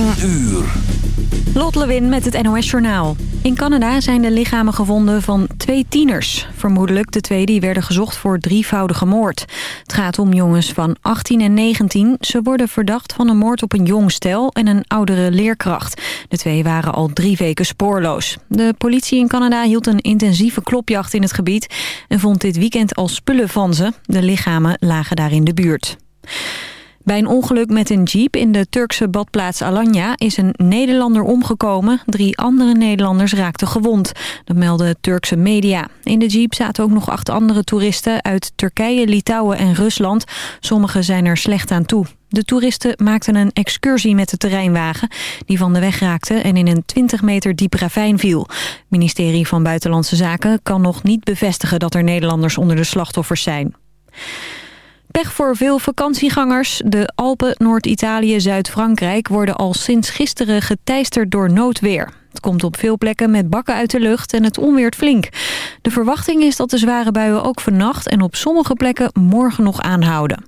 10 uur. Lot Lewin met het NOS Journaal. In Canada zijn de lichamen gevonden van twee tieners. Vermoedelijk de twee die werden gezocht voor drievoudige moord. Het gaat om jongens van 18 en 19. Ze worden verdacht van een moord op een jong stel en een oudere leerkracht. De twee waren al drie weken spoorloos. De politie in Canada hield een intensieve klopjacht in het gebied... en vond dit weekend al spullen van ze. De lichamen lagen daar in de buurt. Bij een ongeluk met een jeep in de Turkse badplaats Alanya is een Nederlander omgekomen. Drie andere Nederlanders raakten gewond. Dat melden Turkse media. In de jeep zaten ook nog acht andere toeristen uit Turkije, Litouwen en Rusland. Sommigen zijn er slecht aan toe. De toeristen maakten een excursie met de terreinwagen... die van de weg raakte en in een 20 meter diep ravijn viel. Het ministerie van Buitenlandse Zaken kan nog niet bevestigen... dat er Nederlanders onder de slachtoffers zijn. Pech voor veel vakantiegangers. De Alpen, Noord-Italië, Zuid-Frankrijk worden al sinds gisteren geteisterd door noodweer. Het komt op veel plekken met bakken uit de lucht en het onweert flink. De verwachting is dat de zware buien ook vannacht en op sommige plekken morgen nog aanhouden.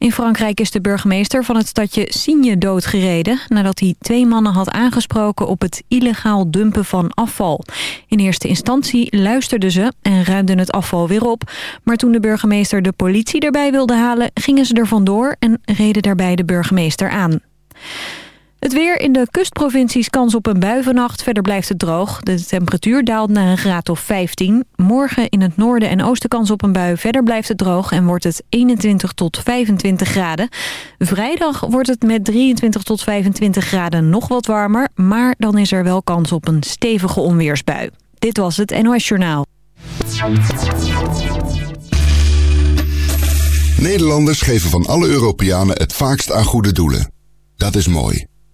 In Frankrijk is de burgemeester van het stadje Signe doodgereden... nadat hij twee mannen had aangesproken op het illegaal dumpen van afval. In eerste instantie luisterden ze en ruimden het afval weer op. Maar toen de burgemeester de politie erbij wilde halen... gingen ze er vandoor en reden daarbij de burgemeester aan. Het weer in de kustprovincies kans op een bui vannacht. Verder blijft het droog. De temperatuur daalt naar een graad of 15. Morgen in het noorden en oosten kans op een bui. Verder blijft het droog en wordt het 21 tot 25 graden. Vrijdag wordt het met 23 tot 25 graden nog wat warmer. Maar dan is er wel kans op een stevige onweersbui. Dit was het NOS Journaal. Nederlanders geven van alle Europeanen het vaakst aan goede doelen. Dat is mooi.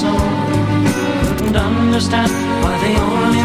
song. And understand why they only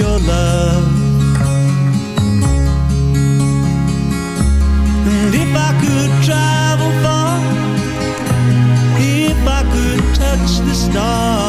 your love. And if I could travel far, if I could touch the stars.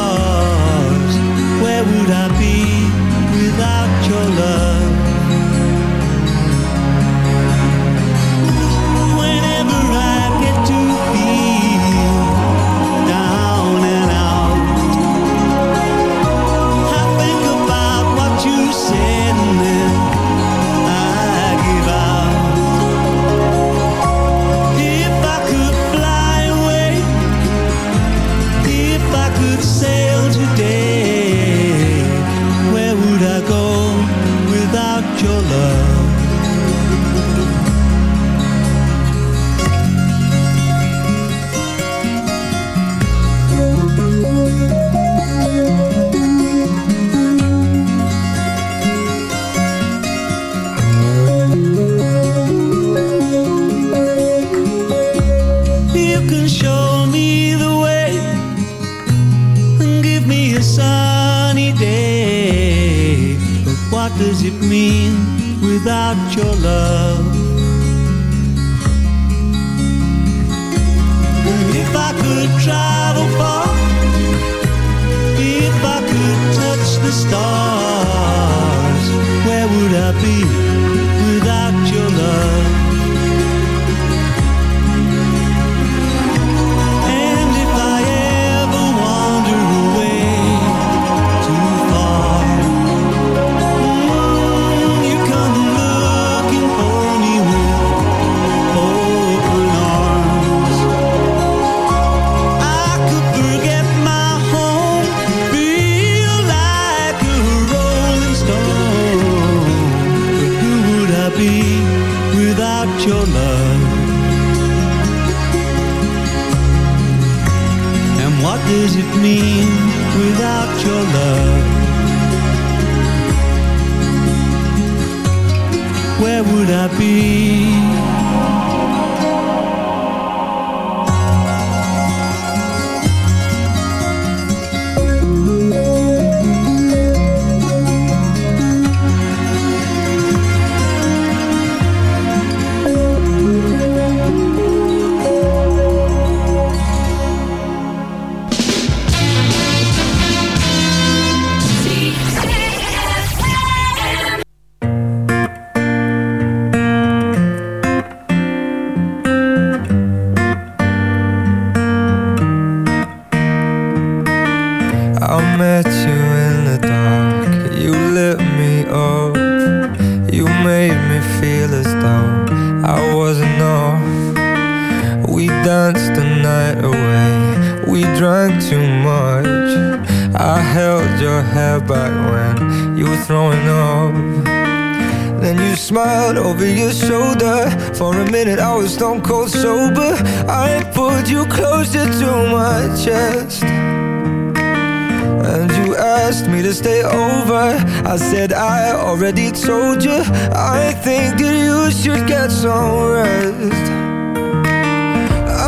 stay over. I said I already told you. I think that you should get some rest.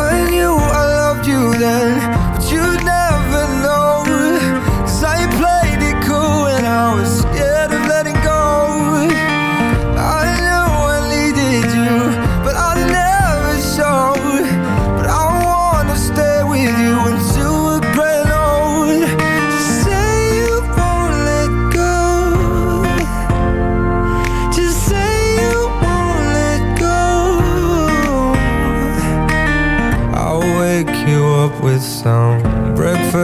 I knew I loved you then.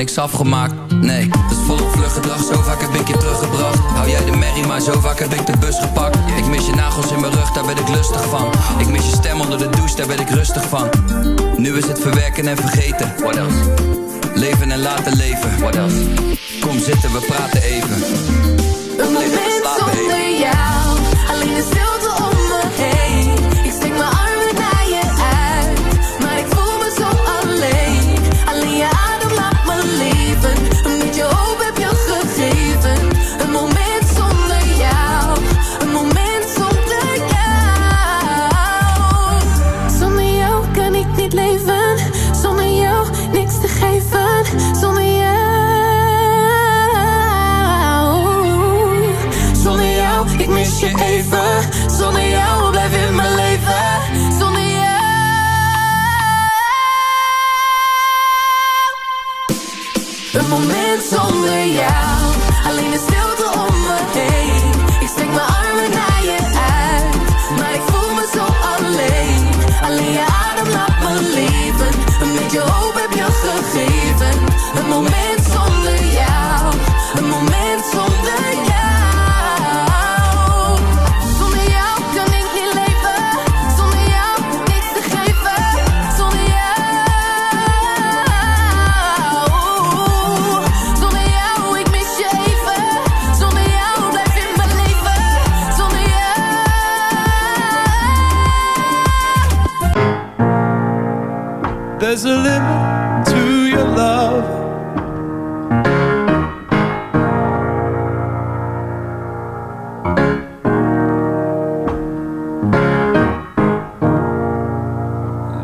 Niks afgemaakt. Nee, dat is volop vlug gedrag. Zo vaak heb ik je teruggebracht. Hou jij de merrie, maar zo vaak heb ik de bus gepakt. Ik mis je nagels in mijn rug, daar ben ik lustig van. Ik mis je stem onder de douche, daar ben ik rustig van. Nu is het verwerken en vergeten. What else? Leven en laten leven. What else? Kom zitten, we praten even. Een moment zonder jou, jou,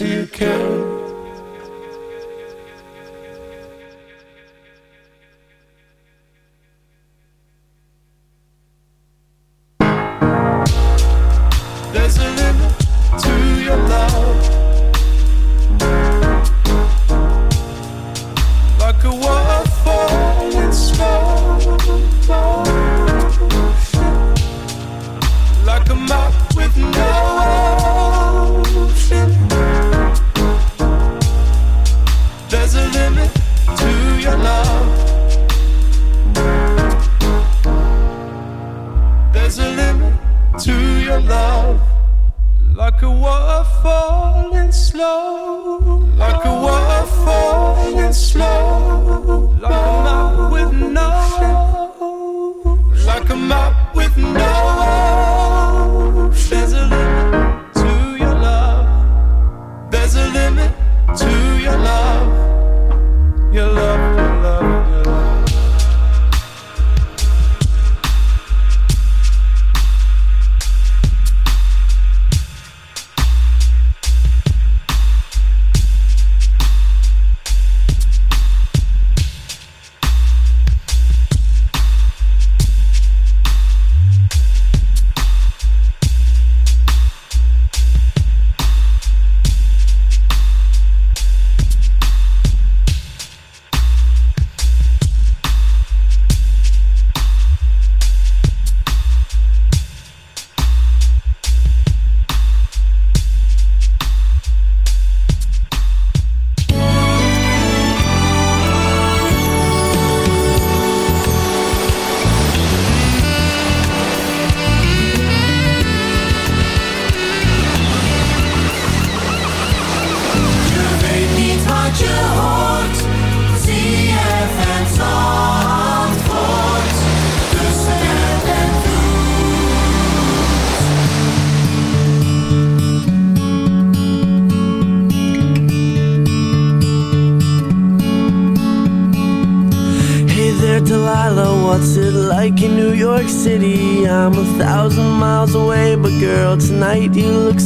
A limit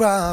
Got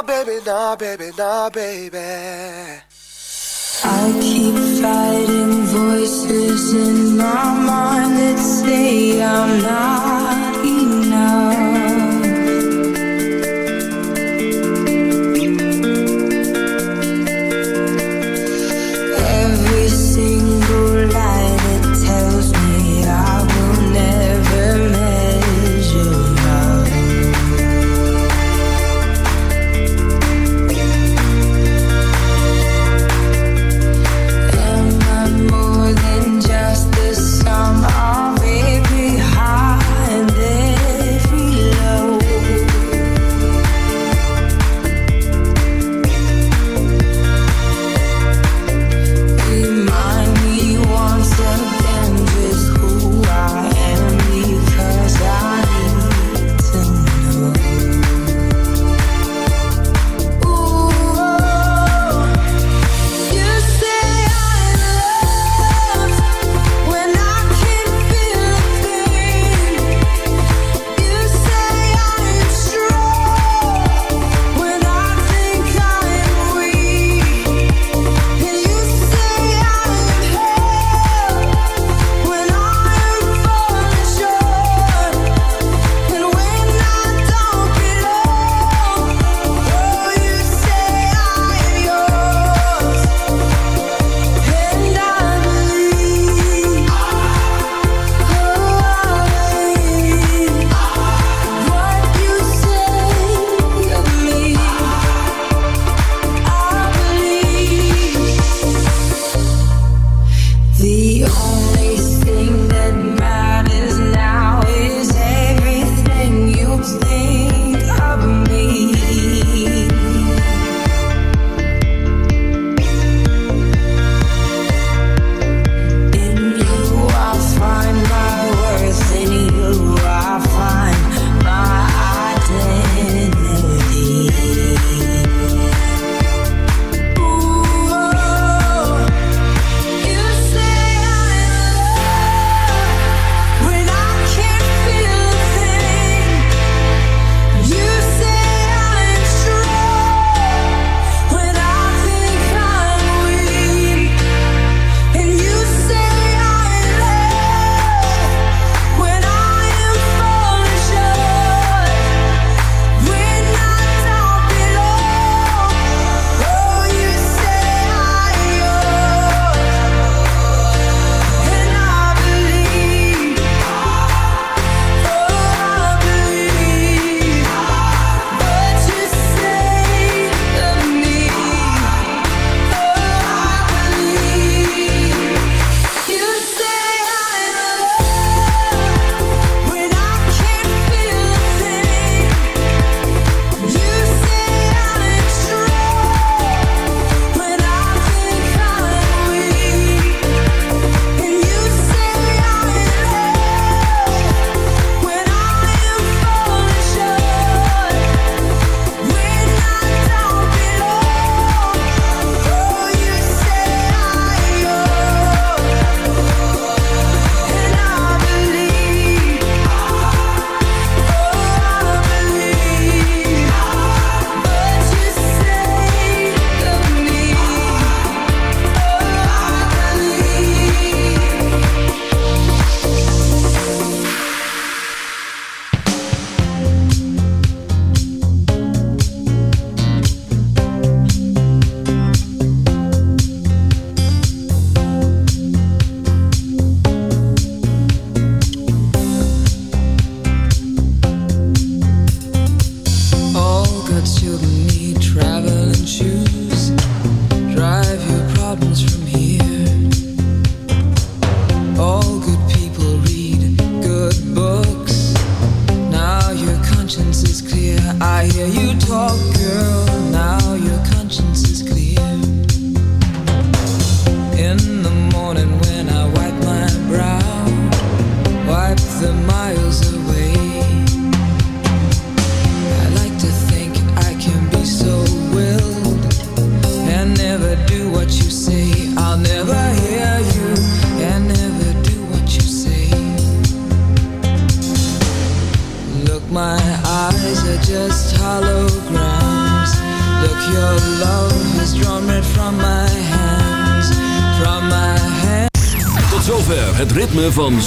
Nah, baby, nah, baby, nah, baby. I keep fighting voices in my mind that say I'm not